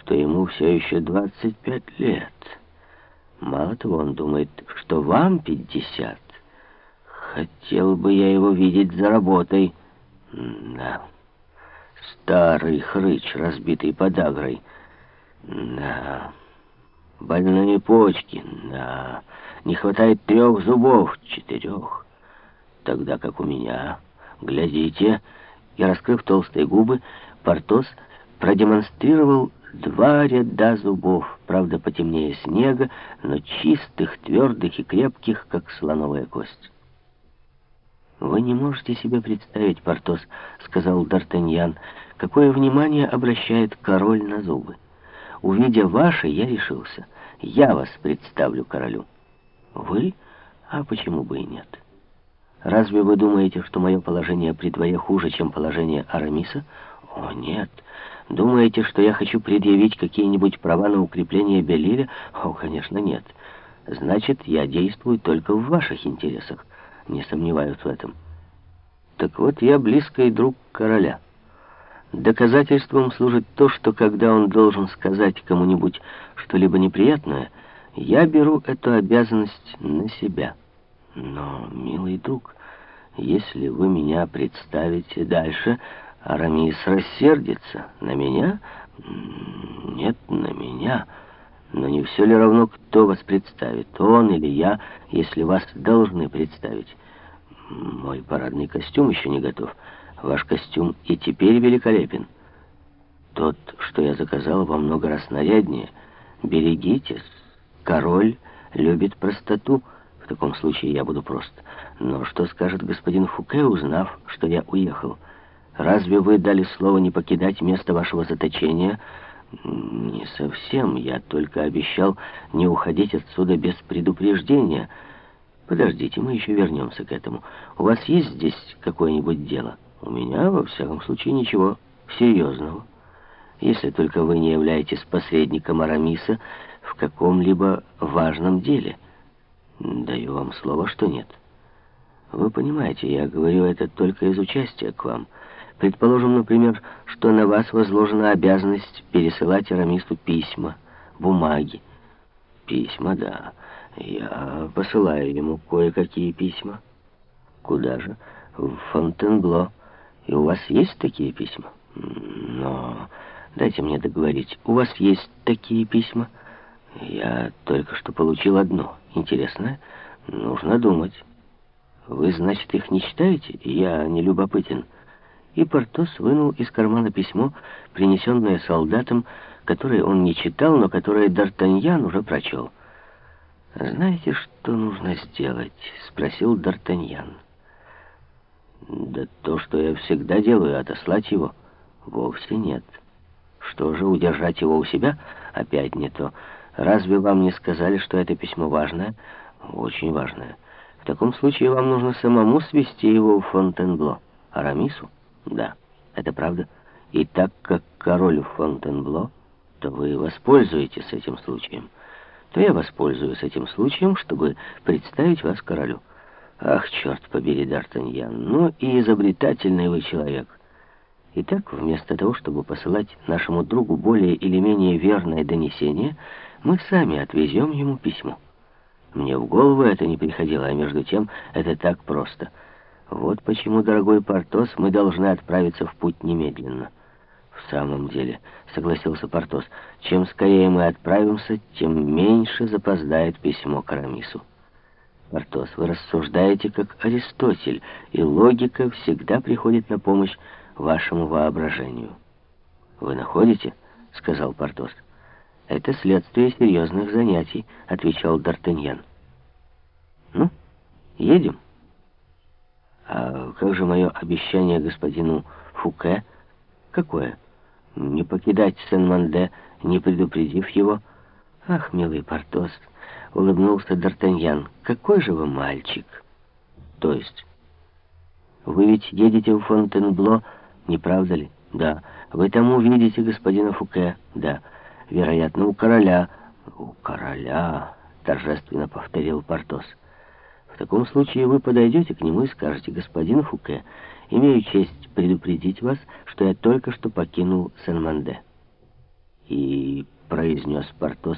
что ему все еще 25 лет. Мало того, он думает, что вам 50. Хотел бы я его видеть за работой. Да, старый хрыч, разбитый подагрой. Да, больные почки. Да, не хватает трех зубов, четырех. Тогда как у меня, глядите, и, раскрыв толстые губы, Портос продемонстрировал два ряда зубов, правда, потемнее снега, но чистых, твердых и крепких, как слоновая кость. «Вы не можете себе представить, Портос, — сказал Д'Артаньян, — какое внимание обращает король на зубы. Увидя ваши, я решился. Я вас представлю королю». «Вы? А почему бы и нет?» Разве вы думаете, что мое положение при дворе хуже, чем положение Арамиса? О, нет. Думаете, что я хочу предъявить какие-нибудь права на укрепление Белиля? О, конечно, нет. Значит, я действую только в ваших интересах. Не сомневаюсь в этом. Так вот, я близкий друг короля. Доказательством служит то, что когда он должен сказать кому-нибудь что-либо неприятное, я беру эту обязанность на себя». Но, милый друг, если вы меня представите дальше, Арамис рассердится. На меня? Нет, на меня. Но не все ли равно, кто вас представит, он или я, если вас должны представить? Мой парадный костюм еще не готов. Ваш костюм и теперь великолепен. Тот, что я заказал, во много раз наряднее. Берегитесь. Король любит простоту. В таком случае я буду прост. Но что скажет господин Фуке, узнав, что я уехал? Разве вы дали слово не покидать место вашего заточения? Не совсем. Я только обещал не уходить отсюда без предупреждения. Подождите, мы еще вернемся к этому. У вас есть здесь какое-нибудь дело? У меня, во всяком случае, ничего серьезного. Если только вы не являетесь посредником Арамиса в каком-либо важном деле — Даю вам слово, что нет. Вы понимаете, я говорю это только из участия к вам. Предположим, например, что на вас возложена обязанность пересылать Арамису письма, бумаги. Письма, да. Я посылаю ему кое-какие письма. Куда же? В Фонтенбло. И у вас есть такие письма? Но дайте мне договорить. У вас есть такие письма? Я только что получил одно. Интересное. Нужно думать. Вы, значит, их не читаете? Я не любопытен. И Портос вынул из кармана письмо, принесенное солдатам, которое он не читал, но которое Д'Артаньян уже прочел. «Знаете, что нужно сделать?» — спросил Д'Артаньян. «Да то, что я всегда делаю, отослать его, вовсе нет. Что же, удержать его у себя? Опять не то». Разве вам не сказали, что это письмо важное? Очень важное. В таком случае вам нужно самому свести его в Фонтенбло. Арамису? Да, это правда. И так как король Фонтенбло, то вы воспользуетесь этим случаем. То я воспользуюсь этим случаем, чтобы представить вас королю. Ах, черт побери, Д'Артаньян, ну и изобретательный вы человек. Итак, вместо того, чтобы посылать нашему другу более или менее верное донесение, мы сами отвезем ему письмо. Мне в голову это не приходило, а между тем это так просто. Вот почему, дорогой Портос, мы должны отправиться в путь немедленно. В самом деле, согласился Портос, чем скорее мы отправимся, тем меньше запоздает письмо к Арамису. Портос, вы рассуждаете как Аристотель, и логика всегда приходит на помощь вашему воображению. Вы находите? — сказал Портос. «Это следствие серьезных занятий», — отвечал Д'Артаньян. «Ну, едем». «А как же мое обещание господину Фуке?» «Какое? Не покидать Сен-Манде, не предупредив его?» «Ах, милый Портос!» — улыбнулся Д'Артаньян. «Какой же вы мальчик!» «То есть?» «Вы ведь едете в Фонтенбло, не правда ли?» «Да». «Вы там увидите господина Фуке?» «Да». Вероятно, у короля. У короля, торжественно повторил Портос. В таком случае вы подойдете к нему и скажете, господин Фуке, имею честь предупредить вас, что я только что покинул Сен-Манде. И произнес Портос,